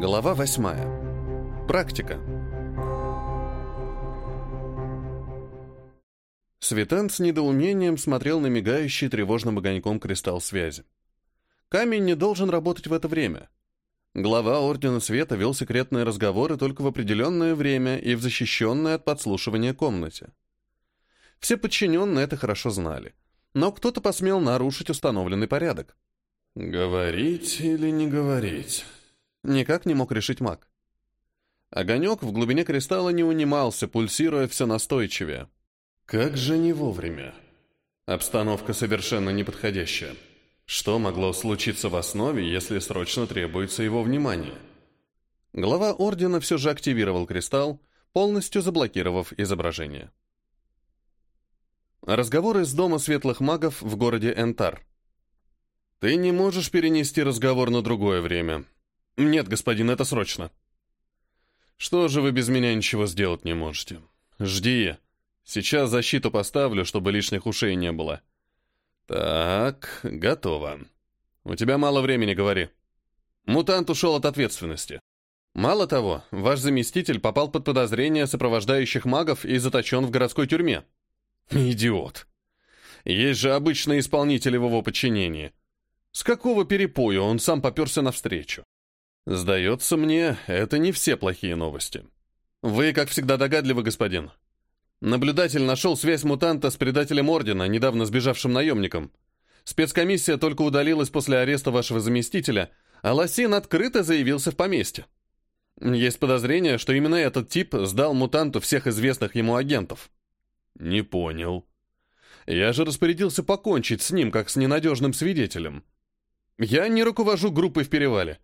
Глава восьмая. Практика. Светан с недоумением смотрел на мигающий тревожным огоньком кристалл связи. Камень не должен работать в это время. Глава Ордена Света вел секретные разговоры только в определенное время и в защищенной от подслушивания комнате. Все подчиненные это хорошо знали, но кто-то посмел нарушить установленный порядок. «Говорить или не говорить?» Никак не мог решить маг. Огонек в глубине кристалла не унимался, пульсируя все настойчивее. «Как же не вовремя!» Обстановка совершенно неподходящая. Что могло случиться в основе, если срочно требуется его внимание? Глава Ордена все же активировал кристалл, полностью заблокировав изображение. Разговоры из Дома Светлых Магов в городе Энтар. «Ты не можешь перенести разговор на другое время». «Нет, господин, это срочно». «Что же вы без меня ничего сделать не можете? Жди. Сейчас защиту поставлю, чтобы лишних ушей не было». «Так, готово. У тебя мало времени, говори». Мутант ушел от ответственности. Мало того, ваш заместитель попал под подозрение сопровождающих магов и заточен в городской тюрьме. Идиот. Есть же обычные исполнители в его подчинении. С какого перепоя он сам поперся навстречу? Сдается мне, это не все плохие новости. Вы, как всегда, догадливы, господин. Наблюдатель нашел связь мутанта с предателем Ордена, недавно сбежавшим наемником. Спецкомиссия только удалилась после ареста вашего заместителя, а Лосин открыто заявился в поместье. Есть подозрение, что именно этот тип сдал мутанту всех известных ему агентов. Не понял. Я же распорядился покончить с ним, как с ненадежным свидетелем. Я не руковожу группой в перевале.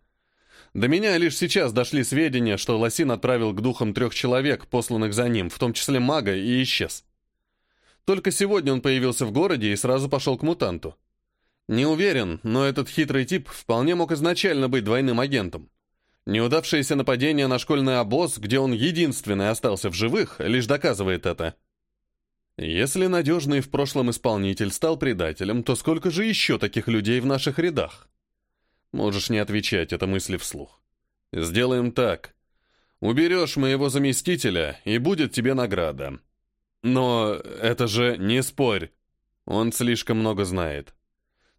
До меня лишь сейчас дошли сведения, что Лосин отправил к духам трех человек, посланных за ним, в том числе мага, и исчез. Только сегодня он появился в городе и сразу пошел к мутанту. Не уверен, но этот хитрый тип вполне мог изначально быть двойным агентом. Неудавшееся нападение на школьный обоз, где он единственный остался в живых, лишь доказывает это. Если надежный в прошлом исполнитель стал предателем, то сколько же еще таких людей в наших рядах? Можешь не отвечать, это мысли вслух. Сделаем так. Уберешь моего заместителя, и будет тебе награда. Но это же не спорь. Он слишком много знает.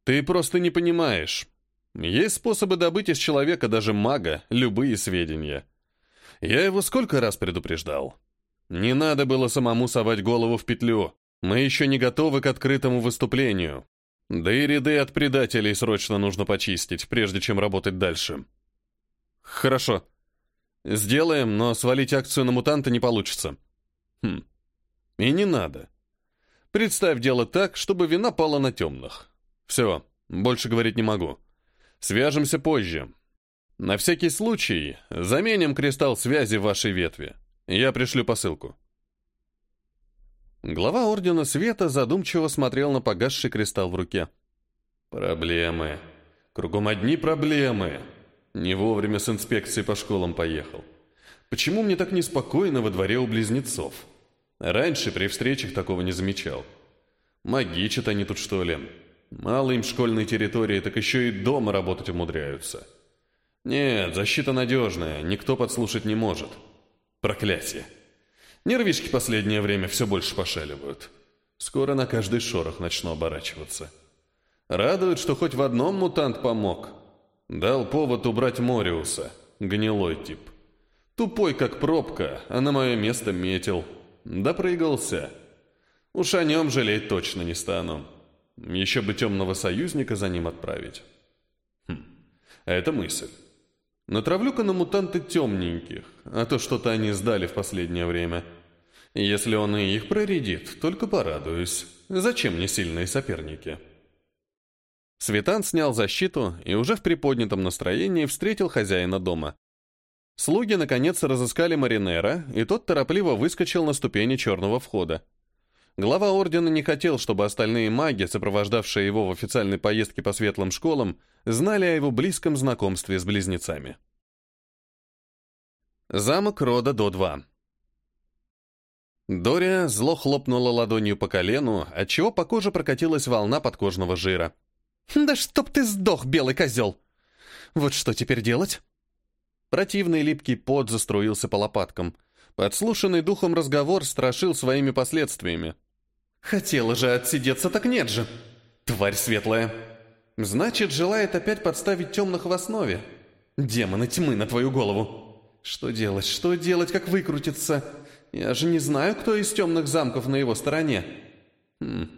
Ты просто не понимаешь. Есть способы добыть из человека, даже мага, любые сведения. Я его сколько раз предупреждал. Не надо было самому совать голову в петлю. Мы еще не готовы к открытому выступлению. Да и ряды от предателей срочно нужно почистить, прежде чем работать дальше. Хорошо. Сделаем, но свалить акцию на мутанта не получится. Хм. И не надо. Представь дело так, чтобы вина пала на темных. Все, больше говорить не могу. Свяжемся позже. На всякий случай заменим кристалл связи в вашей ветви. Я пришлю посылку. Глава Ордена Света задумчиво смотрел на погасший кристалл в руке. «Проблемы. Кругом одни проблемы. Не вовремя с инспекцией по школам поехал. Почему мне так неспокойно во дворе у близнецов? Раньше при встречах такого не замечал. Магичат они тут, что ли? Мало им школьной территории, так еще и дома работать умудряются. Нет, защита надежная, никто подслушать не может. Проклятие!» Нервишки последнее время все больше пошаливают. Скоро на каждый шорох начну оборачиваться. Радует, что хоть в одном мутант помог. Дал повод убрать Мориуса, гнилой тип. Тупой, как пробка, а на мое место метил. Допрыгался. Уж о нем жалеть точно не стану. Еще бы темного союзника за ним отправить. Хм, это мысль. Натравлю-ка на мутанты темненьких, а то что-то они сдали в последнее время. Если он и их проредит, только порадуюсь. Зачем мне сильные соперники?» Светан снял защиту и уже в приподнятом настроении встретил хозяина дома. Слуги, наконец, разыскали Маринера, и тот торопливо выскочил на ступени черного входа. Глава ордена не хотел, чтобы остальные маги, сопровождавшие его в официальной поездке по светлым школам, знали о его близком знакомстве с близнецами. Замок рода До-2 Дория зло хлопнула ладонью по колену, отчего по коже прокатилась волна подкожного жира. «Да чтоб ты сдох, белый козел! Вот что теперь делать?» Противный липкий пот заструился по лопаткам. Подслушанный духом разговор страшил своими последствиями. «Хотела же отсидеться, так нет же! Тварь светлая!» «Значит, желает опять подставить темных в основе. Демоны тьмы на твою голову!» «Что делать, что делать, как выкрутиться? Я же не знаю, кто из темных замков на его стороне. Хм.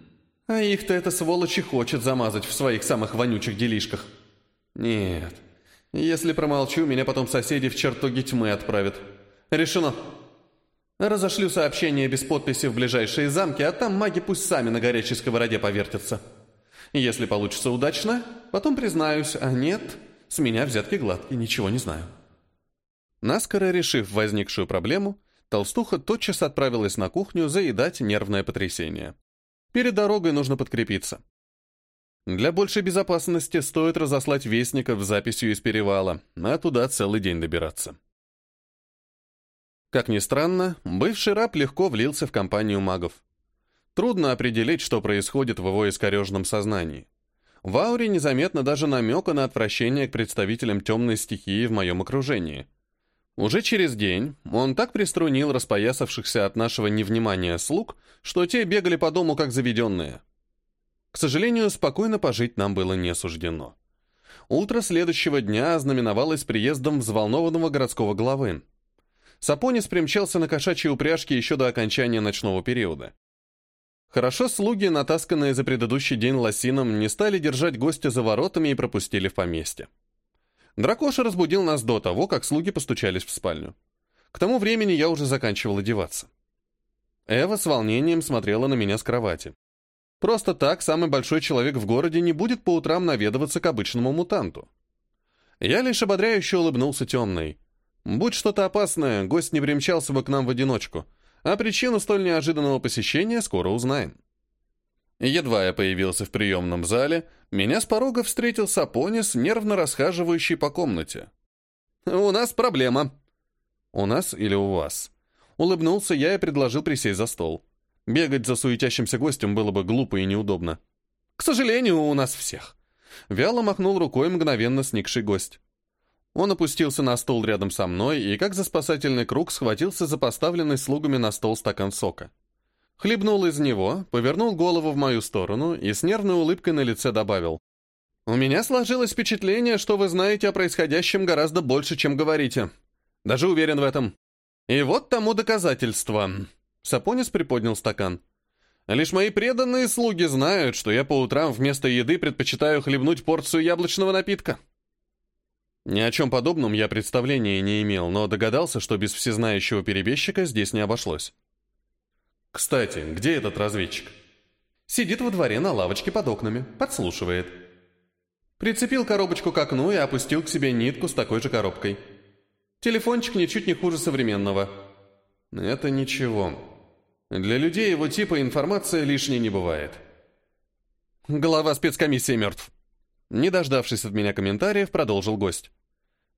А их-то эта сволочь и хочет замазать в своих самых вонючих делишках. Нет, если промолчу, меня потом соседи в чертоги тьмы отправят. Решено. Разошлю сообщение без подписи в ближайшие замки, а там маги пусть сами на горячей сковороде повертятся. Если получится удачно, потом признаюсь, а нет, с меня взятки гладкие, ничего не знаю. Наскоро решив возникшую проблему, толстуха тотчас отправилась на кухню заедать нервное потрясение. Перед дорогой нужно подкрепиться. Для большей безопасности стоит разослать вестников записью из перевала, а туда целый день добираться. Как ни странно, бывший раб легко влился в компанию магов. Трудно определить, что происходит в его искореженном сознании. В ауре незаметно даже намека на отвращение к представителям темной стихии в моем окружении. Уже через день он так приструнил распоясавшихся от нашего невнимания слуг, что те бегали по дому как заведенные – к сожалению, спокойно пожить нам было не суждено. Утро следующего дня ознаменовалось приездом взволнованного городского главы. Сапонис примчался на кошачьей упряжке еще до окончания ночного периода. Хорошо слуги, натасканные за предыдущий день лосином, не стали держать гостя за воротами и пропустили в поместье. Дракоша разбудил нас до того, как слуги постучались в спальню. К тому времени я уже заканчивал одеваться. Эва с волнением смотрела на меня с кровати. Просто так самый большой человек в городе не будет по утрам наведываться к обычному мутанту. Я лишь ободряюще улыбнулся темной. Будь что-то опасное, гость не примчался бы к нам в одиночку, а причину столь неожиданного посещения скоро узнаем. Едва я появился в приемном зале, меня с порога встретил Сапонис, нервно расхаживающий по комнате. «У нас проблема». «У нас или у вас?» Улыбнулся я и предложил присесть за стол. Бегать за суетящимся гостем было бы глупо и неудобно. К сожалению, у нас всех. Вяло махнул рукой мгновенно сникший гость. Он опустился на стол рядом со мной и, как за спасательный круг, схватился за поставленный слугами на стол стакан сока. Хлебнул из него, повернул голову в мою сторону и с нервной улыбкой на лице добавил. «У меня сложилось впечатление, что вы знаете о происходящем гораздо больше, чем говорите. Даже уверен в этом. И вот тому доказательство. Сапонис приподнял стакан. «Лишь мои преданные слуги знают, что я по утрам вместо еды предпочитаю хлебнуть порцию яблочного напитка». Ни о чем подобном я представления не имел, но догадался, что без всезнающего перебежчика здесь не обошлось. «Кстати, где этот разведчик?» «Сидит во дворе на лавочке под окнами, подслушивает». Прицепил коробочку к окну и опустил к себе нитку с такой же коробкой. Телефончик ничуть не хуже современного. Это ничего. Для людей его типа информация лишней не бывает. Глава спецкомиссии мертв. Не дождавшись от меня комментариев, продолжил гость.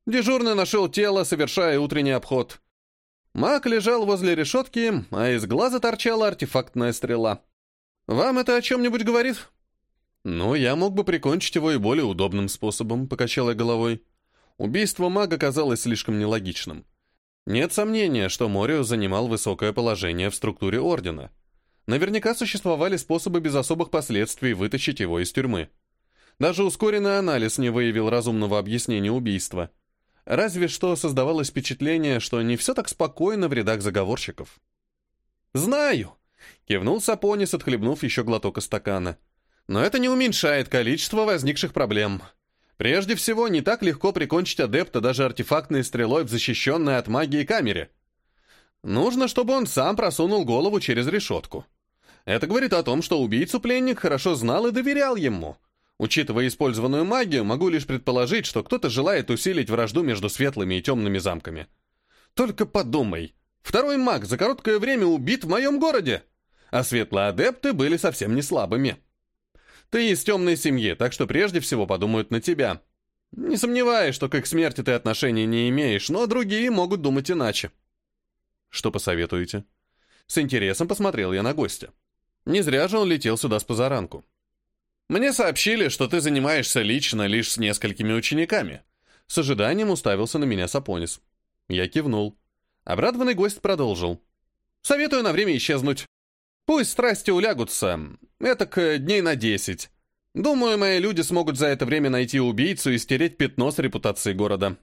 Дежурный нашел тело, совершая утренний обход. Маг лежал возле решетки, а из глаза торчала артефактная стрела. «Вам это о чем-нибудь говорит?» «Ну, я мог бы прикончить его и более удобным способом», — покачал я головой. Убийство мага казалось слишком нелогичным. Нет сомнения, что Морио занимал высокое положение в структуре Ордена. Наверняка существовали способы без особых последствий вытащить его из тюрьмы. Даже ускоренный анализ не выявил разумного объяснения убийства. Разве что создавалось впечатление, что не все так спокойно в рядах заговорщиков. «Знаю!» — кивнул Сапонис, отхлебнув еще глоток из стакана. «Но это не уменьшает количество возникших проблем. Прежде всего, не так легко прикончить адепта даже артефактной стрелой в защищенной от магии камере. Нужно, чтобы он сам просунул голову через решетку. Это говорит о том, что убийцу пленник хорошо знал и доверял ему. Учитывая использованную магию, могу лишь предположить, что кто-то желает усилить вражду между светлыми и темными замками. Только подумай, второй маг за короткое время убит в моем городе, а светлые адепты были совсем не слабыми. Ты из темной семьи, так что прежде всего подумают на тебя. Не сомневаюсь, что к их смерти ты отношения не имеешь, но другие могут думать иначе. Что посоветуете? С интересом посмотрел я на гостя. Не зря же он летел сюда с позаранку. Мне сообщили, что ты занимаешься лично лишь с несколькими учениками. С ожиданием уставился на меня Сапонис. Я кивнул. Обрадованный гость продолжил. «Советую на время исчезнуть. Пусть страсти улягутся. Это к дней на десять. Думаю, мои люди смогут за это время найти убийцу и стереть пятно с репутацией города».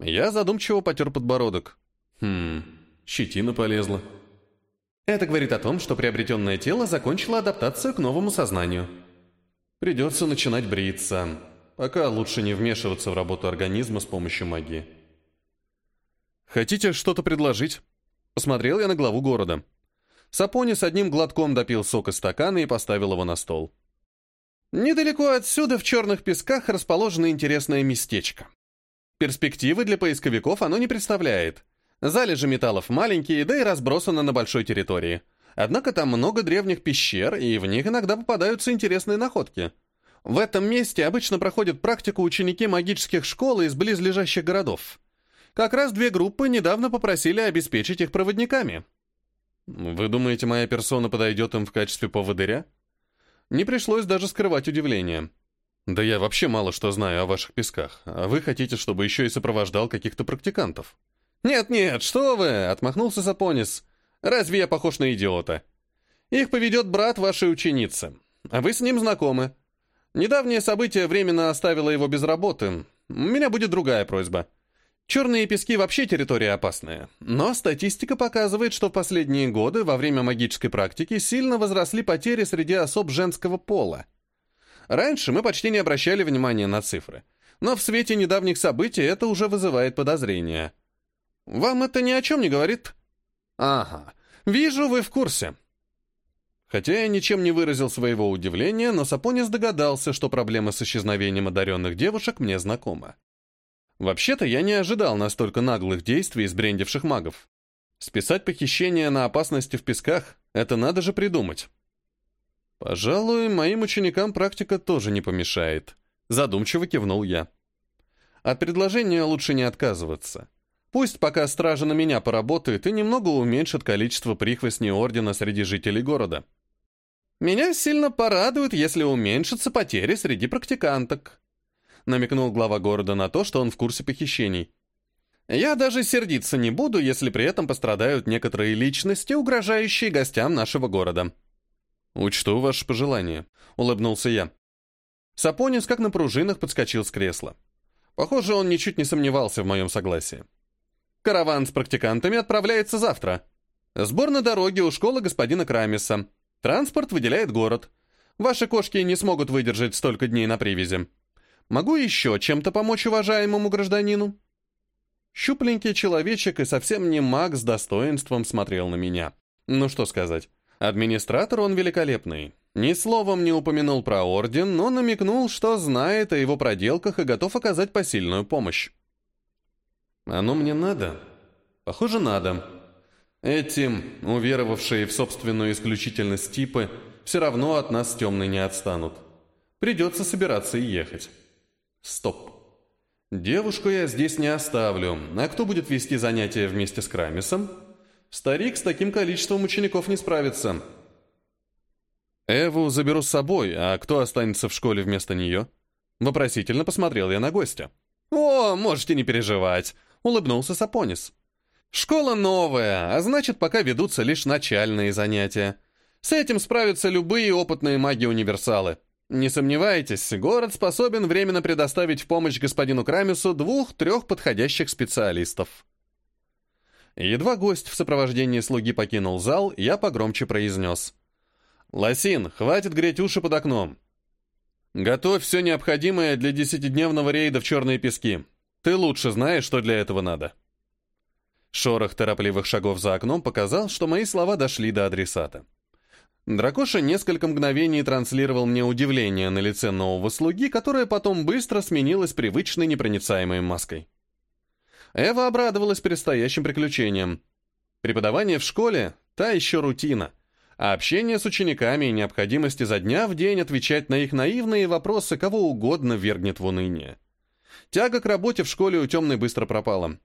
Я задумчиво потер подбородок. Хм, щетина полезла. Это говорит о том, что приобретенное тело закончило адаптацию к новому сознанию. Придется начинать бриться. Пока лучше не вмешиваться в работу организма с помощью магии. «Хотите что-то предложить?» Посмотрел я на главу города. Сапони с одним глотком допил сок из стакана и поставил его на стол. Недалеко отсюда, в черных песках, расположено интересное местечко. Перспективы для поисковиков оно не представляет. Залежи металлов маленькие, да и разбросаны на большой территории. Однако там много древних пещер, и в них иногда попадаются интересные находки. В этом месте обычно проходят практику ученики магических школ из близлежащих городов. Как раз две группы недавно попросили обеспечить их проводниками. Вы думаете, моя персона подойдет им в качестве поводыря? Не пришлось даже скрывать удивление. Да я вообще мало что знаю о ваших песках, а вы хотите, чтобы еще и сопровождал каких-то практикантов. «Нет-нет, что вы!» — отмахнулся Сапонис. «Разве я похож на идиота? Их поведет брат вашей ученицы, а вы с ним знакомы. Недавнее событие временно оставило его без работы. У меня будет другая просьба. Черные пески вообще территория опасная, но статистика показывает, что в последние годы во время магической практики сильно возросли потери среди особ женского пола. Раньше мы почти не обращали внимания на цифры, но в свете недавних событий это уже вызывает подозрения. Вам это ни о чем не говорит? Ага, вижу, вы в курсе. Хотя я ничем не выразил своего удивления, но Сапонис догадался, что проблема с исчезновением одаренных девушек мне знакома. Вообще-то я не ожидал настолько наглых действий сбрендивших магов. Списать похищение на опасности в песках — это надо же придумать. Пожалуй, моим ученикам практика тоже не помешает. Задумчиво кивнул я. От предложения лучше не отказываться. Пусть пока стража на меня поработает и немного уменьшит количество прихвостней ордена среди жителей города. Меня сильно порадует, если уменьшатся потери среди практиканток намекнул глава города на то, что он в курсе похищений. «Я даже сердиться не буду, если при этом пострадают некоторые личности, угрожающие гостям нашего города». «Учту ваше пожелание», — улыбнулся я. Сапонис, как на пружинах, подскочил с кресла. Похоже, он ничуть не сомневался в моем согласии. «Караван с практикантами отправляется завтра. Сбор на дороге у школы господина Крамиса. Транспорт выделяет город. Ваши кошки не смогут выдержать столько дней на привязи. Могу еще чем-то помочь уважаемому гражданину?» Щупленький человечек и совсем не маг с достоинством смотрел на меня. Ну что сказать. Администратор он великолепный. Ни словом не упомянул про орден, но намекнул, что знает о его проделках и готов оказать посильную помощь. «Оно мне надо?» «Похоже, надо. Эти, уверовавшие в собственную исключительность типы, все равно от нас темной не отстанут. Придется собираться и ехать». Стоп. Девушку я здесь не оставлю. А кто будет вести занятия вместе с Крамисом? Старик с таким количеством учеников не справится. Эву заберу с собой, а кто останется в школе вместо нее? Вопросительно посмотрел я на гостя. «О, можете не переживать», — улыбнулся Сапонис. «Школа новая, а значит, пока ведутся лишь начальные занятия. С этим справятся любые опытные маги-универсалы. Не сомневайтесь, город способен временно предоставить в помощь господину Крамису двух-трех подходящих специалистов. Едва гость в сопровождении слуги покинул зал, я погромче произнес. «Лосин, хватит греть уши под окном. Готовь все необходимое для десятидневного рейда в черные пески. Ты лучше знаешь, что для этого надо». Шорох торопливых шагов за окном показал, что мои слова дошли до адресата. Дракоша несколько мгновений транслировал мне удивление на лице нового слуги, которое потом быстро сменилось привычной непроницаемой маской. Эва обрадовалась предстоящим приключениям. Преподавание в школе — та еще рутина, а общение с учениками и необходимость изо дня в день отвечать на их наивные вопросы кого угодно вергнет в уныние. Тяга к работе в школе у темной быстро пропала.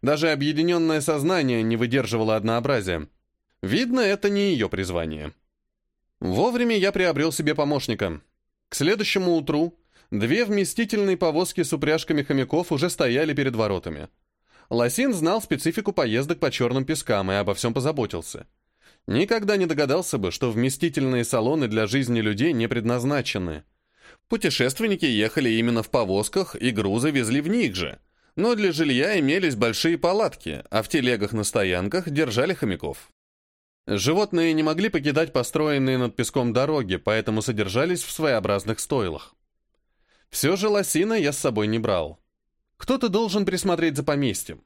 Даже объединенное сознание не выдерживало однообразия. Видно, это не ее призвание. Вовремя я приобрел себе помощника. К следующему утру Две вместительные повозки с упряжками хомяков уже стояли перед воротами. Лосин знал специфику поездок по черным пескам и обо всем позаботился. Никогда не догадался бы, что вместительные салоны для жизни людей не предназначены. Путешественники ехали именно в повозках, и грузы везли в них же. Но для жилья имелись большие палатки, а в телегах на стоянках держали хомяков. Животные не могли покидать построенные над песком дороги, поэтому содержались в своеобразных стойлах. Все же лосина я с собой не брал. Кто-то должен присмотреть за поместьем.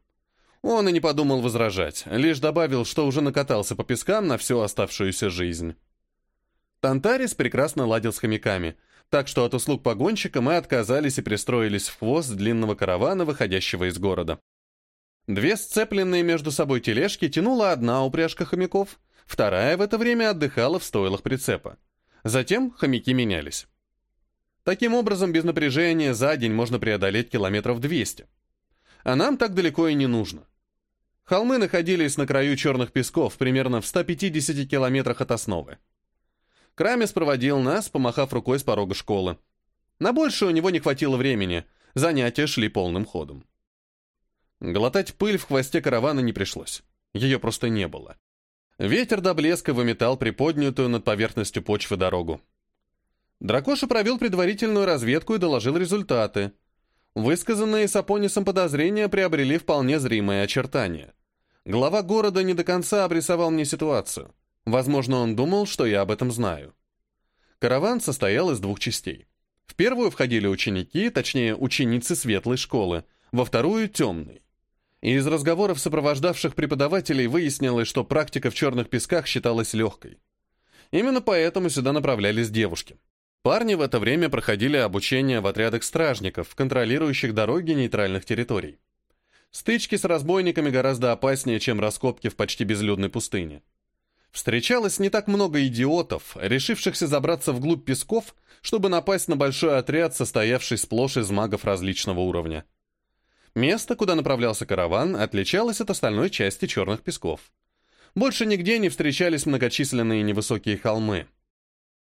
Он и не подумал возражать, лишь добавил, что уже накатался по пескам на всю оставшуюся жизнь. Тантарис прекрасно ладил с хомяками, так что от услуг погонщика мы отказались и пристроились в хвост длинного каравана, выходящего из города. Две сцепленные между собой тележки тянула одна упряжка хомяков, вторая в это время отдыхала в стойлах прицепа. Затем хомяки менялись. Таким образом, без напряжения за день можно преодолеть километров 200. А нам так далеко и не нужно. Холмы находились на краю черных песков, примерно в 150 километрах от основы. Крамес проводил нас, помахав рукой с порога школы. На больше у него не хватило времени, занятия шли полным ходом. Глотать пыль в хвосте каравана не пришлось. Ее просто не было. Ветер до блеска выметал приподнятую над поверхностью почвы дорогу. Дракоша провел предварительную разведку и доложил результаты. Высказанные Сапонисом подозрения приобрели вполне зримые очертания. Глава города не до конца обрисовал мне ситуацию. Возможно, он думал, что я об этом знаю. Караван состоял из двух частей. В первую входили ученики, точнее, ученицы светлой школы, во вторую — темной. Из разговоров сопровождавших преподавателей выяснилось, что практика в черных песках считалась легкой. Именно поэтому сюда направлялись девушки. Парни в это время проходили обучение в отрядах стражников, контролирующих дороги нейтральных территорий. Стычки с разбойниками гораздо опаснее, чем раскопки в почти безлюдной пустыне. Встречалось не так много идиотов, решившихся забраться вглубь песков, чтобы напасть на большой отряд, состоявший сплошь из магов различного уровня. Место, куда направлялся караван, отличалось от остальной части черных песков. Больше нигде не встречались многочисленные невысокие холмы.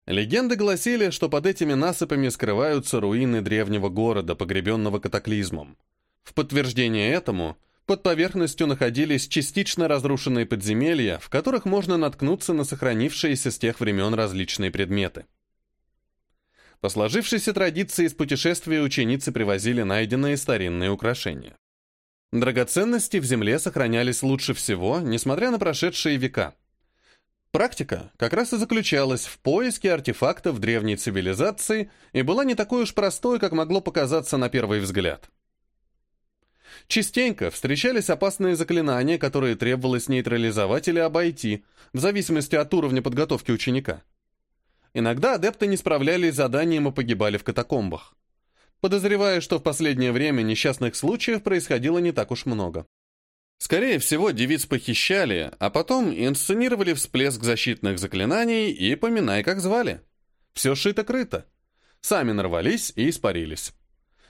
Легенды гласили, что под этими насыпами скрываются руины древнего города, погребенного катаклизмом. В подтверждение этому, под поверхностью находились частично разрушенные подземелья, в которых можно наткнуться на сохранившиеся с тех времен различные предметы. По сложившейся традиции из путешествия ученицы привозили найденные старинные украшения. Драгоценности в земле сохранялись лучше всего, несмотря на прошедшие века. Практика как раз и заключалась в поиске артефактов древней цивилизации и была не такой уж простой, как могло показаться на первый взгляд. Частенько встречались опасные заклинания, которые требовалось нейтрализовать или обойти, в зависимости от уровня подготовки ученика. Иногда адепты не справлялись с заданием и погибали в катакомбах. Подозреваю, что в последнее время несчастных случаев происходило не так уж много. Скорее всего, девиц похищали, а потом инсценировали всплеск защитных заклинаний и поминай, как звали. Все шито-крыто. Сами нарвались и испарились.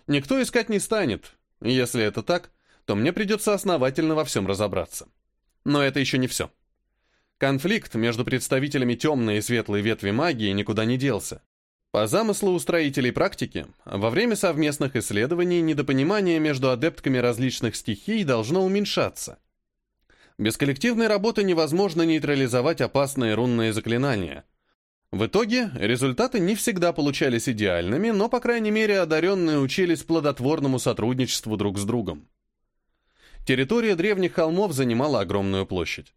Никто искать не станет. Если это так, то мне придется основательно во всем разобраться. Но это еще не все. Конфликт между представителями темной и светлой ветви магии никуда не делся. По замыслу устроителей практики, во время совместных исследований недопонимание между адептками различных стихий должно уменьшаться. Без коллективной работы невозможно нейтрализовать опасные рунные заклинания. В итоге результаты не всегда получались идеальными, но, по крайней мере, одаренные учились плодотворному сотрудничеству друг с другом. Территория древних холмов занимала огромную площадь.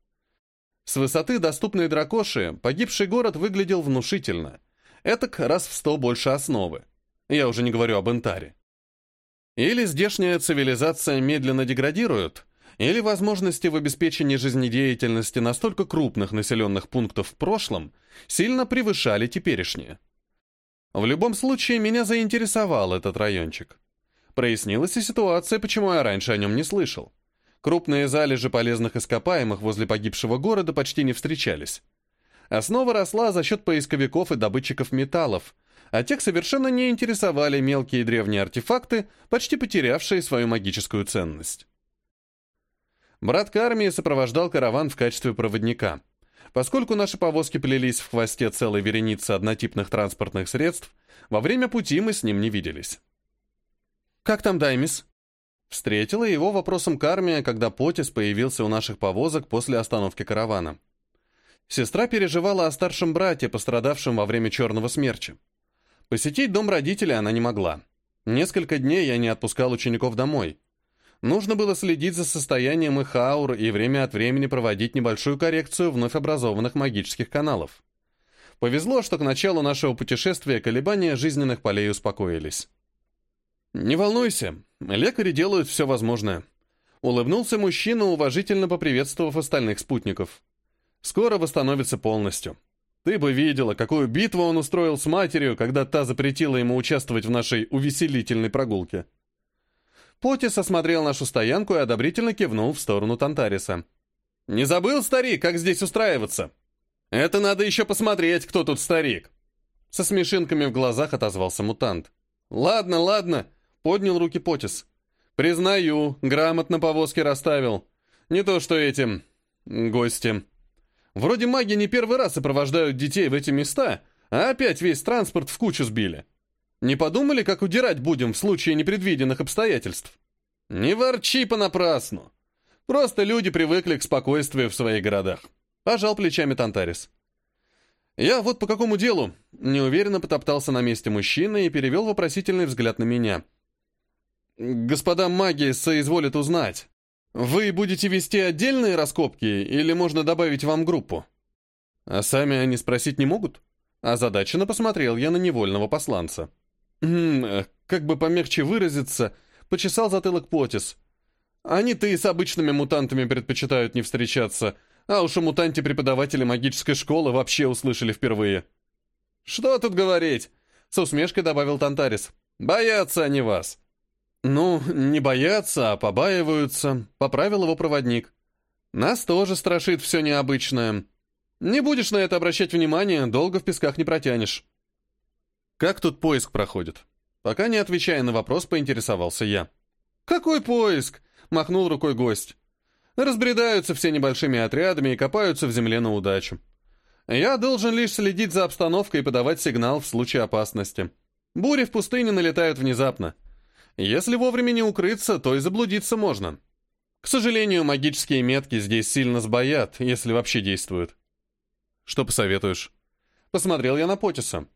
С высоты доступной дракоши погибший город выглядел внушительно. Этак раз в сто больше основы. Я уже не говорю об Интаре. Или здешняя цивилизация медленно деградирует, или возможности в обеспечении жизнедеятельности настолько крупных населенных пунктов в прошлом сильно превышали теперешние. В любом случае, меня заинтересовал этот райончик. Прояснилась и ситуация, почему я раньше о нем не слышал. Крупные залежи полезных ископаемых возле погибшего города почти не встречались. Основа росла за счет поисковиков и добытчиков металлов, а тех совершенно не интересовали мелкие древние артефакты, почти потерявшие свою магическую ценность. Брат Кармии сопровождал караван в качестве проводника. Поскольку наши повозки плелись в хвосте целой вереницы однотипных транспортных средств, Во время пути мы с ним не виделись. «Как там Даймис?» Встретила его вопросом Кармия, когда Потис появился у наших повозок после остановки каравана. Сестра переживала о старшем брате, пострадавшем во время черного смерча. Посетить дом родителей она не могла. Несколько дней я не отпускал учеников домой. Нужно было следить за состоянием их аур и время от времени проводить небольшую коррекцию вновь образованных магических каналов. Повезло, что к началу нашего путешествия колебания жизненных полей успокоились. «Не волнуйся, лекари делают все возможное», — улыбнулся мужчина, уважительно поприветствовав остальных спутников. «Скоро восстановится полностью. Ты бы видела, какую битву он устроил с матерью, когда та запретила ему участвовать в нашей увеселительной прогулке». Потис осмотрел нашу стоянку и одобрительно кивнул в сторону Тантариса. «Не забыл, старик, как здесь устраиваться? Это надо еще посмотреть, кто тут старик!» Со смешинками в глазах отозвался мутант. «Ладно, ладно», — поднял руки Потис. «Признаю, грамотно повозки расставил. Не то что этим... гости. Вроде маги не первый раз сопровождают детей в эти места, а опять весь транспорт в кучу сбили. Не подумали, как удирать будем в случае непредвиденных обстоятельств? Не ворчи понапрасну. Просто люди привыкли к спокойствию в своих городах. Пожал плечами Тантарис. Я вот по какому делу? Неуверенно потоптался на месте мужчина и перевел вопросительный взгляд на меня. Господа маги соизволят узнать. Вы будете вести отдельные раскопки или можно добавить вам группу? А сами они спросить не могут? Озадаченно посмотрел я на невольного посланца. Э, как бы помягче выразиться, почесал затылок Потис. Они-то и с обычными мутантами предпочитают не встречаться, а уж о мутанте преподаватели магической школы вообще услышали впервые. «Что тут говорить?» — с усмешкой добавил Тантарис. «Боятся они вас». «Ну, не боятся, а побаиваются», — поправил его проводник. «Нас тоже страшит все необычное. Не будешь на это обращать внимание, долго в песках не протянешь». «Как тут поиск проходит?» Пока не отвечая на вопрос, поинтересовался я. «Какой поиск?» — махнул рукой гость. «Разбредаются все небольшими отрядами и копаются в земле на удачу. Я должен лишь следить за обстановкой и подавать сигнал в случае опасности. Бури в пустыне налетают внезапно. Если вовремя не укрыться, то и заблудиться можно. К сожалению, магические метки здесь сильно сбоят, если вообще действуют. Что посоветуешь? Посмотрел я на Потиса.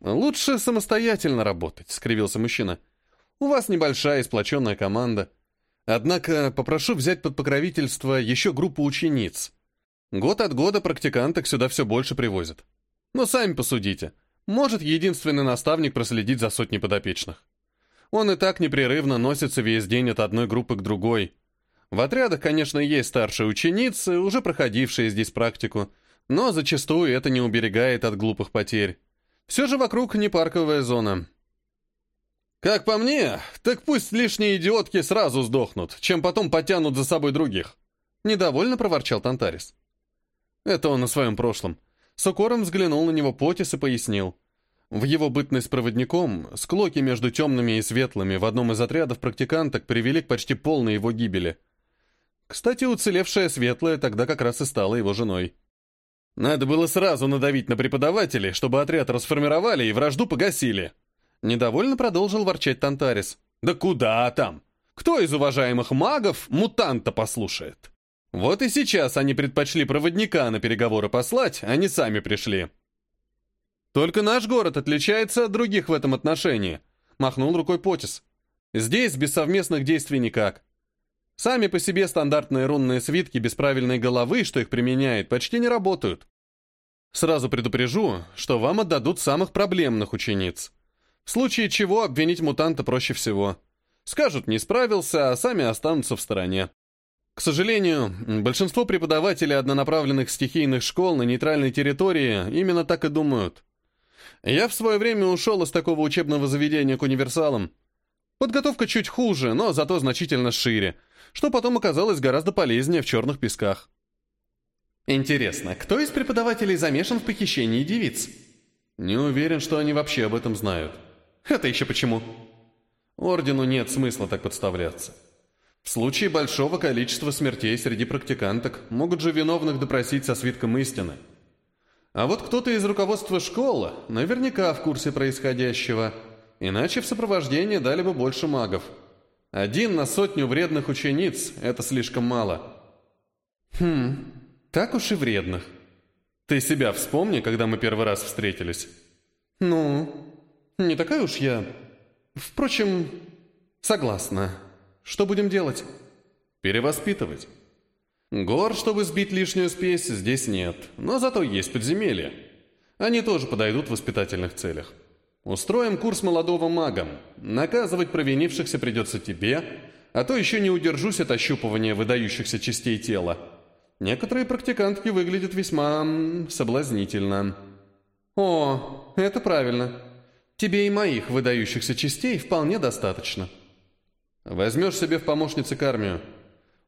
«Лучше самостоятельно работать», — скривился мужчина. «У вас небольшая и сплоченная команда. Однако попрошу взять под покровительство еще группу учениц. Год от года практиканток сюда все больше привозят. Но сами посудите. Может единственный наставник проследить за сотней подопечных. Он и так непрерывно носится весь день от одной группы к другой. В отрядах, конечно, есть старшие ученицы, уже проходившие здесь практику, но зачастую это не уберегает от глупых потерь. Все же вокруг не парковая зона. Как по мне, так пусть лишние идиотки сразу сдохнут, чем потом потянут за собой других. Недовольно проворчал Тантарис. Это он о своем прошлом. С укором взглянул на него Потис и пояснил. В его бытность проводником, склоки между темными и светлыми в одном из отрядов практиканток привели к почти полной его гибели. Кстати, уцелевшая светлая тогда как раз и стала его женой. Надо было сразу надавить на преподавателей, чтобы отряд расформировали и вражду погасили. Недовольно продолжил ворчать Тантарис. Да куда там? Кто из уважаемых магов мутанта послушает? Вот и сейчас они предпочли проводника на переговоры послать, а не сами пришли. Только наш город отличается от других в этом отношении, махнул рукой Потис. Здесь без совместных действий никак. Сами по себе стандартные рунные свитки без правильной головы, что их применяет, почти не работают. Сразу предупрежу, что вам отдадут самых проблемных учениц. В случае чего обвинить мутанта проще всего. Скажут, не справился, а сами останутся в стороне. К сожалению, большинство преподавателей однонаправленных стихийных школ на нейтральной территории именно так и думают. Я в свое время ушел из такого учебного заведения к универсалам. Подготовка чуть хуже, но зато значительно шире – что потом оказалось гораздо полезнее в черных песках. Интересно, кто из преподавателей замешан в похищении девиц? Не уверен, что они вообще об этом знают. Это еще почему? Ордену нет смысла так подставляться. В случае большого количества смертей среди практиканток могут же виновных допросить со свитком истины. А вот кто-то из руководства школы наверняка в курсе происходящего, иначе в сопровождении дали бы больше магов. Один на сотню вредных учениц – это слишком мало. Хм, так уж и вредных. Ты себя вспомни, когда мы первый раз встретились. Ну, не такая уж я. Впрочем, согласна. Что будем делать? Перевоспитывать. Гор, чтобы сбить лишнюю спесь, здесь нет, но зато есть подземелья. Они тоже подойдут в воспитательных целях. Устроим курс молодого магам. Наказывать провинившихся придется тебе, а то еще не удержусь от ощупывания выдающихся частей тела. Некоторые практикантки выглядят весьма соблазнительно. О, это правильно. Тебе и моих выдающихся частей вполне достаточно. Возьмешь себе в помощницы кармию.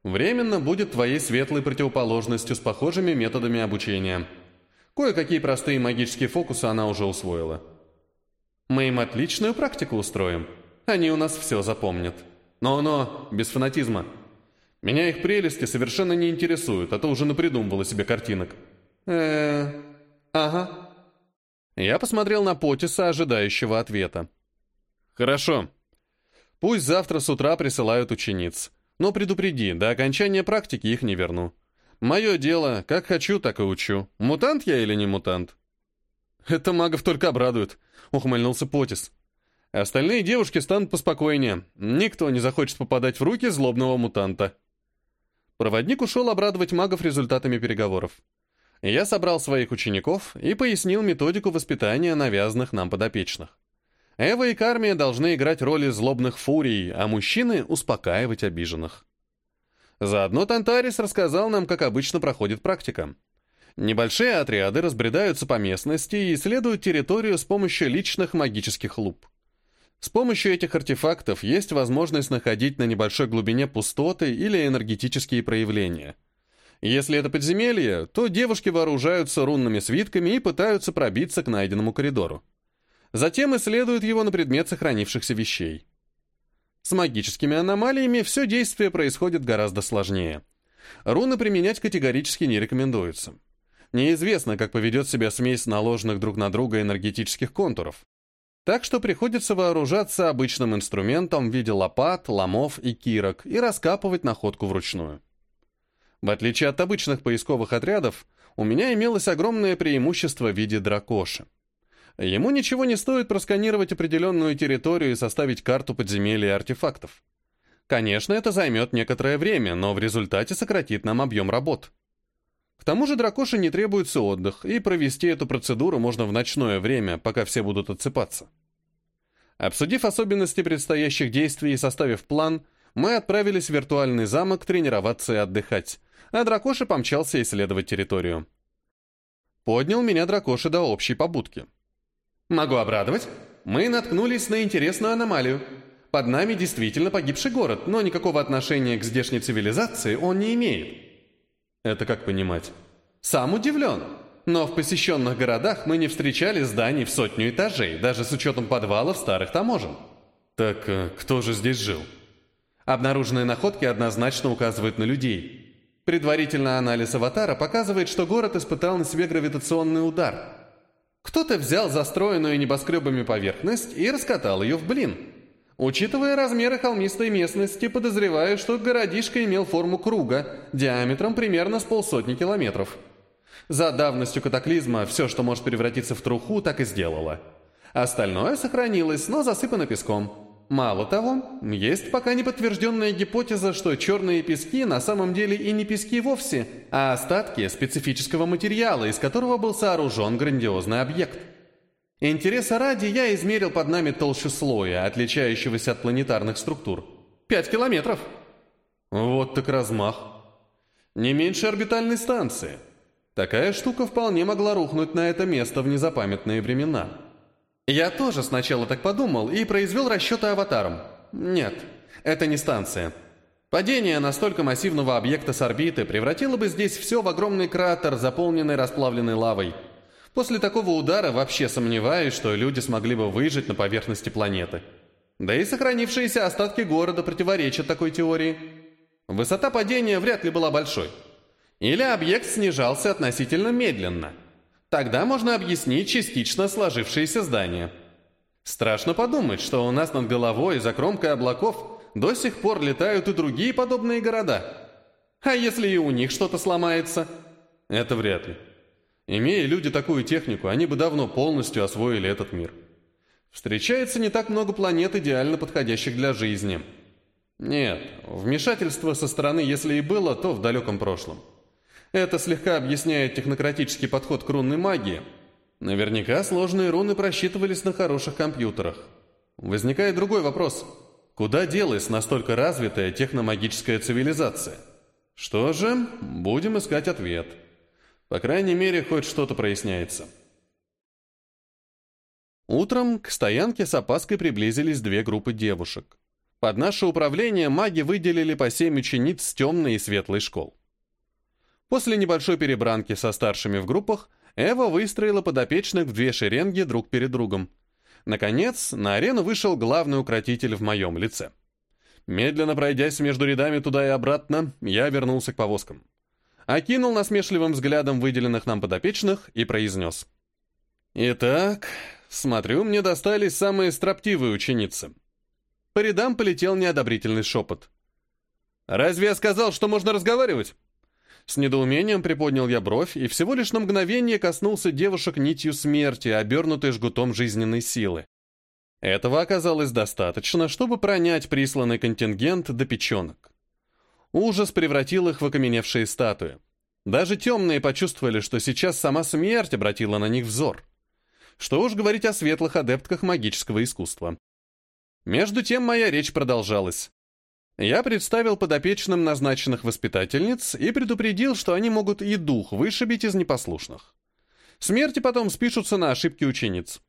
Временно будет твоей светлой противоположностью с похожими методами обучения. Кое-какие простые магические фокусы она уже усвоила. Мы им отличную практику устроим. Они у нас все запомнят. Но-но, без фанатизма. Меня их прелести совершенно не интересуют, а то уже напридумывала себе картинок. э ага. Я посмотрел на Потиса, ожидающего ответа. Хорошо. Пусть завтра с утра присылают учениц. Но предупреди, до окончания практики их не верну. Мое дело, как хочу, так и учу. Мутант я или не мутант? Это магов только обрадует, ухмыльнулся Потис. Остальные девушки станут поспокойнее. Никто не захочет попадать в руки злобного мутанта. Проводник ушел обрадовать магов результатами переговоров. Я собрал своих учеников и пояснил методику воспитания навязанных нам подопечных. Эва и Кармия должны играть роли злобных фурий, а мужчины — успокаивать обиженных. Заодно Тантарис рассказал нам, как обычно проходит практика. Небольшие отряды разбредаются по местности и исследуют территорию с помощью личных магических луп. С помощью этих артефактов есть возможность находить на небольшой глубине пустоты или энергетические проявления. Если это подземелье, то девушки вооружаются рунными свитками и пытаются пробиться к найденному коридору. Затем исследуют его на предмет сохранившихся вещей. С магическими аномалиями все действие происходит гораздо сложнее. Руны применять категорически не рекомендуется. Неизвестно, как поведет себя смесь наложенных друг на друга энергетических контуров. Так что приходится вооружаться обычным инструментом в виде лопат, ломов и кирок и раскапывать находку вручную. В отличие от обычных поисковых отрядов, у меня имелось огромное преимущество в виде дракоши. Ему ничего не стоит просканировать определенную территорию и составить карту подземелья и артефактов. Конечно, это займет некоторое время, но в результате сократит нам объем работ. Тому же дракоше не требуется отдых, и провести эту процедуру можно в ночное время, пока все будут отсыпаться. Обсудив особенности предстоящих действий и составив план, мы отправились в виртуальный замок тренироваться и отдыхать, а дракоша помчался исследовать территорию. Поднял меня дракоша до общей побудки. Могу обрадовать. Мы наткнулись на интересную аномалию. Под нами действительно погибший город, но никакого отношения к здешней цивилизации он не имеет. Это как понимать? Сам удивлен. Но в посещенных городах мы не встречали зданий в сотню этажей, даже с учетом подвалов старых таможен. Так э, кто же здесь жил? Обнаруженные находки однозначно указывают на людей. Предварительный анализ аватара показывает, что город испытал на себе гравитационный удар – кто-то взял застроенную небоскребами поверхность и раскатал ее в блин. Учитывая размеры холмистой местности, подозреваю, что городишко имел форму круга, диаметром примерно с полсотни километров. За давностью катаклизма все, что может превратиться в труху, так и сделало. Остальное сохранилось, но засыпано песком. Мало того, есть пока не подтвержденная гипотеза, что черные пески на самом деле и не пески вовсе, а остатки специфического материала, из которого был сооружен грандиозный объект. Интереса ради я измерил под нами толщу слоя, отличающегося от планетарных структур. Пять километров. Вот так размах. Не меньше орбитальной станции. Такая штука вполне могла рухнуть на это место в незапамятные времена. Я тоже сначала так подумал и произвел расчеты аватаром. Нет, это не станция. Падение настолько массивного объекта с орбиты превратило бы здесь все в огромный кратер, заполненный расплавленной лавой. После такого удара вообще сомневаюсь, что люди смогли бы выжить на поверхности планеты. Да и сохранившиеся остатки города противоречат такой теории. Высота падения вряд ли была большой. Или объект снижался относительно медленно – Тогда можно объяснить частично сложившееся здание. Страшно подумать, что у нас над головой за кромкой облаков до сих пор летают и другие подобные города. А если и у них что-то сломается? Это вряд ли. Имея люди такую технику, они бы давно полностью освоили этот мир. Встречается не так много планет, идеально подходящих для жизни. Нет, вмешательство со стороны, если и было, то в далеком прошлом. Это слегка объясняет технократический подход к рунной магии. Наверняка сложные руны просчитывались на хороших компьютерах. Возникает другой вопрос. Куда делась настолько развитая техномагическая цивилизация? Что же, будем искать ответ. По крайней мере, хоть что-то проясняется. Утром к стоянке с опаской приблизились две группы девушек. Под наше управление маги выделили по семь учениц с темной и светлой школ. После небольшой перебранки со старшими в группах Эва выстроила подопечных в две шеренги друг перед другом. Наконец, на арену вышел главный укротитель в моем лице. Медленно пройдясь между рядами туда и обратно, я вернулся к повозкам. Окинул насмешливым взглядом выделенных нам подопечных и произнес. «Итак, смотрю, мне достались самые строптивые ученицы». По рядам полетел неодобрительный шепот. «Разве я сказал, что можно разговаривать?» С недоумением приподнял я бровь и всего лишь на мгновение коснулся девушек нитью смерти, обернутой жгутом жизненной силы. Этого оказалось достаточно, чтобы пронять присланный контингент до печенок. Ужас превратил их в окаменевшие статуи. Даже темные почувствовали, что сейчас сама смерть обратила на них взор. Что уж говорить о светлых адептках магического искусства. Между тем моя речь продолжалась. Я представил подопечным назначенных воспитательниц и предупредил, что они могут и дух вышибить из непослушных. Смерти потом спишутся на ошибки учениц.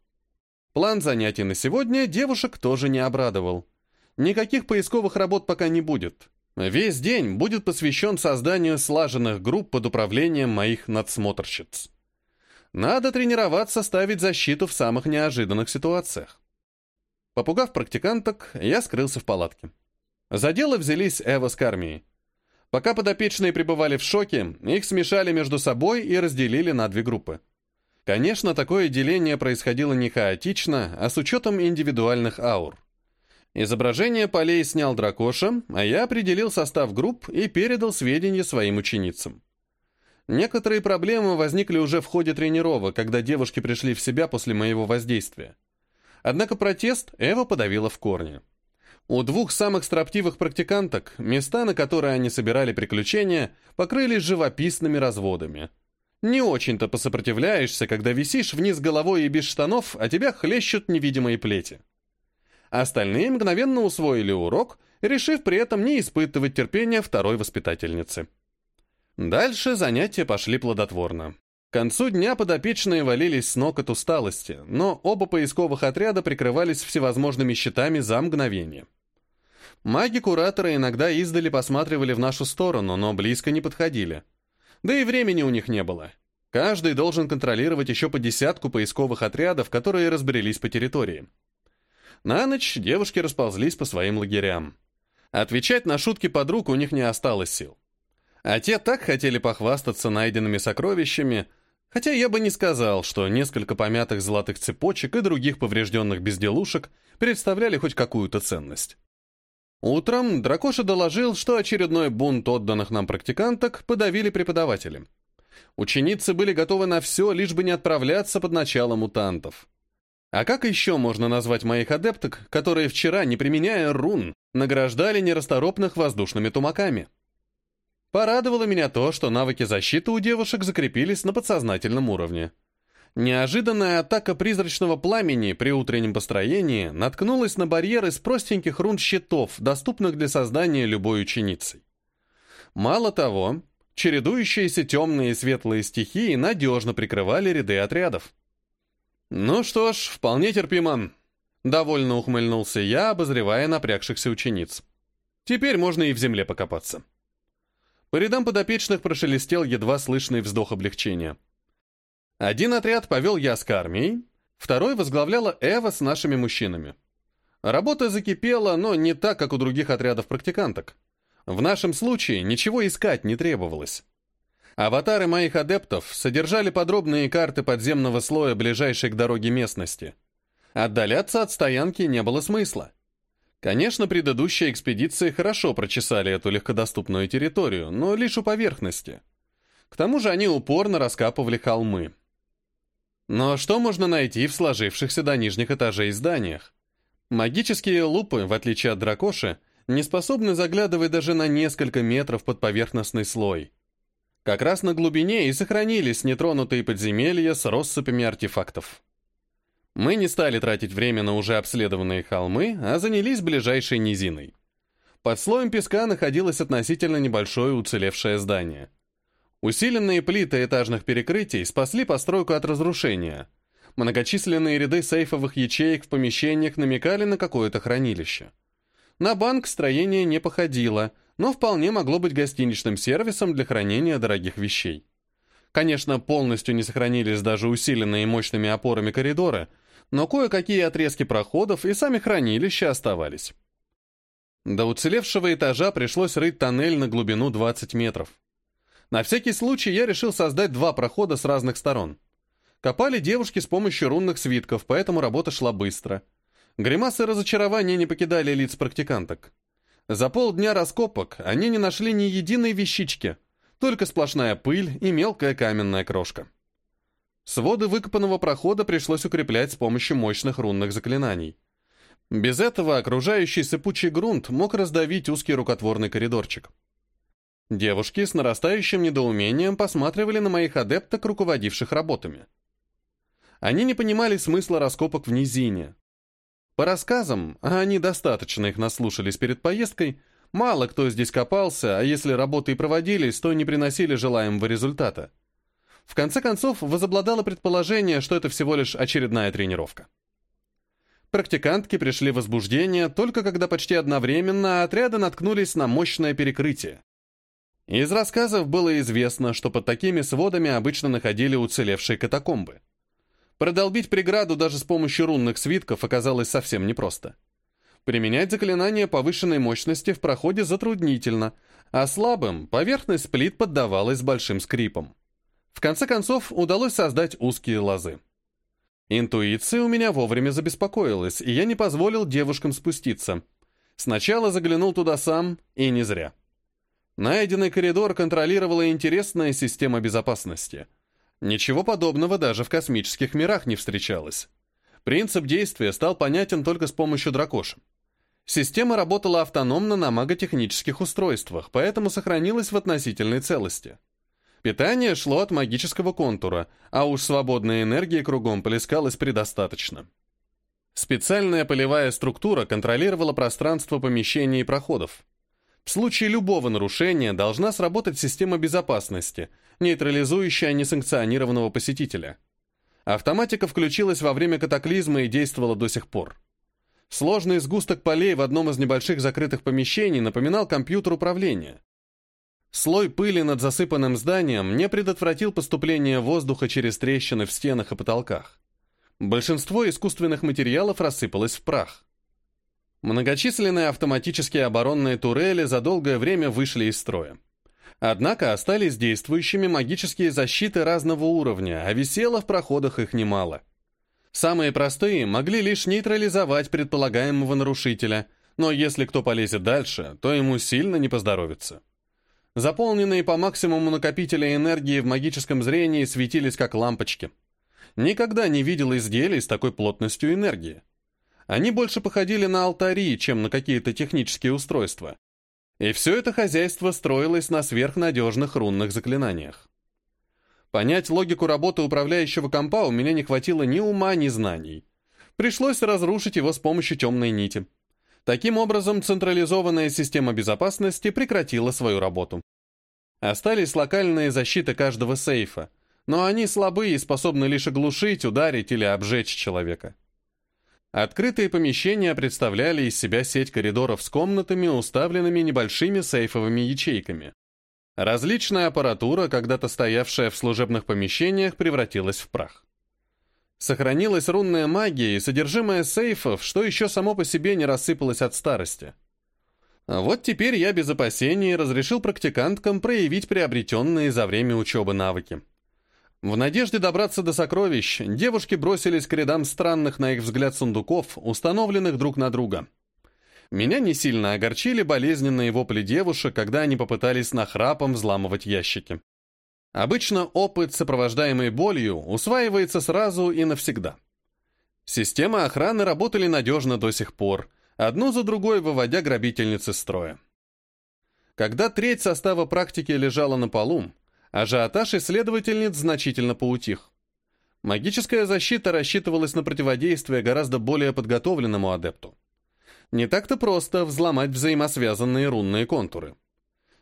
План занятий на сегодня девушек тоже не обрадовал. Никаких поисковых работ пока не будет. Весь день будет посвящен созданию слаженных групп под управлением моих надсмотрщиц. Надо тренироваться ставить защиту в самых неожиданных ситуациях. Попугав практиканток, я скрылся в палатке. За дело взялись Эва с Кармией. Пока подопечные пребывали в шоке, их смешали между собой и разделили на две группы. Конечно, такое деление происходило не хаотично, а с учетом индивидуальных аур. Изображение полей снял Дракоша, а я определил состав групп и передал сведения своим ученицам. Некоторые проблемы возникли уже в ходе тренировок, когда девушки пришли в себя после моего воздействия. Однако протест Эва подавила в корне. У двух самых строптивых практиканток места, на которые они собирали приключения, покрылись живописными разводами. Не очень-то посопротивляешься, когда висишь вниз головой и без штанов, а тебя хлещут невидимые плети. Остальные мгновенно усвоили урок, решив при этом не испытывать терпения второй воспитательницы. Дальше занятия пошли плодотворно. К концу дня подопечные валились с ног от усталости, но оба поисковых отряда прикрывались всевозможными щитами за мгновение. Маги-кураторы иногда издали посматривали в нашу сторону, но близко не подходили. Да и времени у них не было. Каждый должен контролировать еще по десятку поисковых отрядов, которые разбрелись по территории. На ночь девушки расползлись по своим лагерям. Отвечать на шутки подруг у них не осталось сил. А те так хотели похвастаться найденными сокровищами, хотя я бы не сказал, что несколько помятых золотых цепочек и других поврежденных безделушек представляли хоть какую-то ценность. Утром Дракоша доложил, что очередной бунт отданных нам практиканток подавили преподаватели. Ученицы были готовы на все, лишь бы не отправляться под начало мутантов. А как еще можно назвать моих адепток, которые вчера, не применяя рун, награждали нерасторопных воздушными тумаками? Порадовало меня то, что навыки защиты у девушек закрепились на подсознательном уровне. Неожиданная атака призрачного пламени при утреннем построении наткнулась на барьер из простеньких рун щитов, доступных для создания любой ученицы. Мало того, чередующиеся темные и светлые стихии надежно прикрывали ряды отрядов. «Ну что ж, вполне терпимо», — довольно ухмыльнулся я, обозревая напрягшихся учениц. «Теперь можно и в земле покопаться». По рядам подопечных прошелестел едва слышный вздох облегчения. Один отряд повел я с кармией, второй возглавляла Эва с нашими мужчинами. Работа закипела, но не так, как у других отрядов практиканток. В нашем случае ничего искать не требовалось. Аватары моих адептов содержали подробные карты подземного слоя ближайшей к дороге местности. Отдаляться от стоянки не было смысла. Конечно, предыдущие экспедиции хорошо прочесали эту легкодоступную территорию, но лишь у поверхности. К тому же они упорно раскапывали холмы. Но что можно найти в сложившихся до нижних этажей зданиях? Магические лупы, в отличие от дракоши, не способны заглядывать даже на несколько метров под поверхностный слой. Как раз на глубине и сохранились нетронутые подземелья с россыпями артефактов. Мы не стали тратить время на уже обследованные холмы, а занялись ближайшей низиной. Под слоем песка находилось относительно небольшое уцелевшее здание. Усиленные плиты этажных перекрытий спасли постройку от разрушения. Многочисленные ряды сейфовых ячеек в помещениях намекали на какое-то хранилище. На банк строение не походило, но вполне могло быть гостиничным сервисом для хранения дорогих вещей. Конечно, полностью не сохранились даже усиленные мощными опорами коридоры, но кое-какие отрезки проходов и сами хранилища оставались. До уцелевшего этажа пришлось рыть тоннель на глубину 20 метров. На всякий случай я решил создать два прохода с разных сторон. Копали девушки с помощью рунных свитков, поэтому работа шла быстро. Гримасы разочарования не покидали лиц практиканток. За полдня раскопок они не нашли ни единой вещички, только сплошная пыль и мелкая каменная крошка. Своды выкопанного прохода пришлось укреплять с помощью мощных рунных заклинаний. Без этого окружающий сыпучий грунт мог раздавить узкий рукотворный коридорчик. Девушки с нарастающим недоумением посматривали на моих адепток, руководивших работами. Они не понимали смысла раскопок в низине. По рассказам, а они достаточно их наслушались перед поездкой, мало кто здесь копался, а если работы и проводились, то не приносили желаемого результата. В конце концов, возобладало предположение, что это всего лишь очередная тренировка. Практикантки пришли в возбуждение только когда почти одновременно отряды наткнулись на мощное перекрытие. Из рассказов было известно, что под такими сводами обычно находили уцелевшие катакомбы. Продолбить преграду даже с помощью рунных свитков оказалось совсем непросто. Применять заклинания повышенной мощности в проходе затруднительно, а слабым поверхность плит поддавалась большим скрипом. В конце концов, удалось создать узкие лозы. Интуиция у меня вовремя забеспокоилась, и я не позволил девушкам спуститься. Сначала заглянул туда сам, и не зря. Найденный коридор контролировала интересная система безопасности. Ничего подобного даже в космических мирах не встречалось. Принцип действия стал понятен только с помощью дракоша. Система работала автономно на маготехнических устройствах, поэтому сохранилась в относительной целости. Питание шло от магического контура, а уж свободной энергии кругом плескалось предостаточно. Специальная полевая структура контролировала пространство помещений и проходов. В случае любого нарушения должна сработать система безопасности, нейтрализующая несанкционированного посетителя. Автоматика включилась во время катаклизма и действовала до сих пор. Сложный сгусток полей в одном из небольших закрытых помещений напоминал компьютер управления. Слой пыли над засыпанным зданием не предотвратил поступление воздуха через трещины в стенах и потолках. Большинство искусственных материалов рассыпалось в прах. Многочисленные автоматические оборонные турели за долгое время вышли из строя. Однако остались действующими магические защиты разного уровня, а висело в проходах их немало. Самые простые могли лишь нейтрализовать предполагаемого нарушителя, но если кто полезет дальше, то ему сильно не поздоровится. Заполненные по максимуму накопители энергии в магическом зрении светились как лампочки. Никогда не видел изделий с такой плотностью энергии. Они больше походили на алтари, чем на какие-то технические устройства. И все это хозяйство строилось на сверхнадежных рунных заклинаниях. Понять логику работы управляющего компа у меня не хватило ни ума, ни знаний. Пришлось разрушить его с помощью темной нити. Таким образом, централизованная система безопасности прекратила свою работу. Остались локальные защиты каждого сейфа, но они слабые и способны лишь оглушить, ударить или обжечь человека. Открытые помещения представляли из себя сеть коридоров с комнатами, уставленными небольшими сейфовыми ячейками. Различная аппаратура, когда-то стоявшая в служебных помещениях, превратилась в прах. Сохранилась рунная магия и содержимое сейфов, что еще само по себе не рассыпалось от старости. Вот теперь я без опасений разрешил практиканткам проявить приобретенные за время учебы навыки. В надежде добраться до сокровищ, девушки бросились к рядам странных, на их взгляд, сундуков, установленных друг на друга. Меня не сильно огорчили болезненные вопли девушек, когда они попытались нахрапом взламывать ящики. Обычно опыт, сопровождаемый болью, усваивается сразу и навсегда. Системы охраны работали надежно до сих пор, одну за другой выводя грабительниц из строя. Когда треть состава практики лежала на полу, ажиотаж исследовательниц значительно поутих. Магическая защита рассчитывалась на противодействие гораздо более подготовленному адепту. Не так-то просто взломать взаимосвязанные рунные контуры.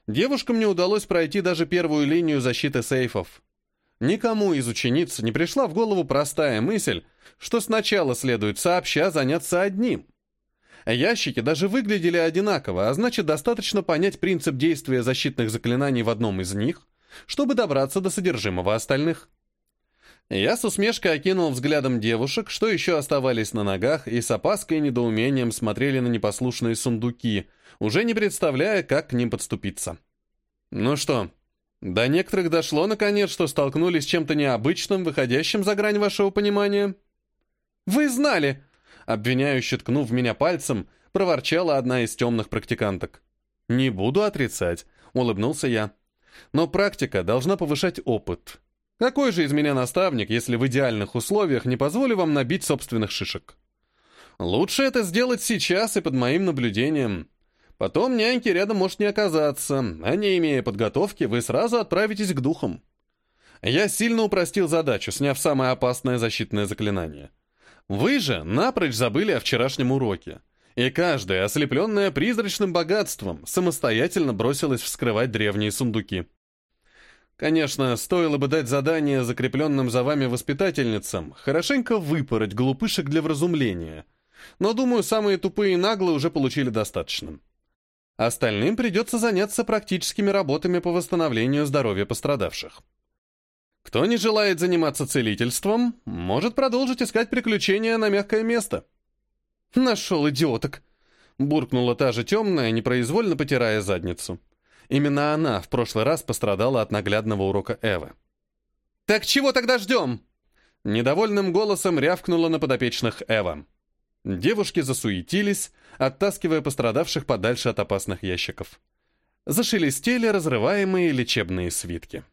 Девушкам не удалось пройти даже первую линию защиты сейфов. Никому из учениц не пришла в голову простая мысль, что сначала следует сообща заняться одним. Ящики даже выглядели одинаково, а значит, достаточно понять принцип действия защитных заклинаний в одном из них, чтобы добраться до содержимого остальных. Я с усмешкой окинул взглядом девушек, что еще оставались на ногах, и с опаской и недоумением смотрели на непослушные сундуки, уже не представляя, как к ним подступиться. Ну что, до некоторых дошло, наконец, что столкнулись с чем-то необычным, выходящим за грань вашего понимания? «Вы знали!» Обвиняюще ткнув меня пальцем, проворчала одна из темных практиканток. «Не буду отрицать», — улыбнулся я. «Но практика должна повышать опыт. Какой же из меня наставник, если в идеальных условиях не позволю вам набить собственных шишек? Лучше это сделать сейчас и под моим наблюдением. Потом няньки рядом может не оказаться, а не имея подготовки, вы сразу отправитесь к духам». Я сильно упростил задачу, сняв самое опасное защитное заклинание — вы же напрочь забыли о вчерашнем уроке. И каждая, ослепленная призрачным богатством, самостоятельно бросилась вскрывать древние сундуки. Конечно, стоило бы дать задание закрепленным за вами воспитательницам хорошенько выпороть глупышек для вразумления. Но, думаю, самые тупые и наглые уже получили достаточно. Остальным придется заняться практическими работами по восстановлению здоровья пострадавших. Кто не желает заниматься целительством, может продолжить искать приключения на мягкое место. «Нашел идиоток!» — буркнула та же темная, непроизвольно потирая задницу. Именно она в прошлый раз пострадала от наглядного урока Эвы. «Так чего тогда ждем?» Недовольным голосом рявкнула на подопечных Эва. Девушки засуетились, оттаскивая пострадавших подальше от опасных ящиков. Зашелестели разрываемые лечебные свитки.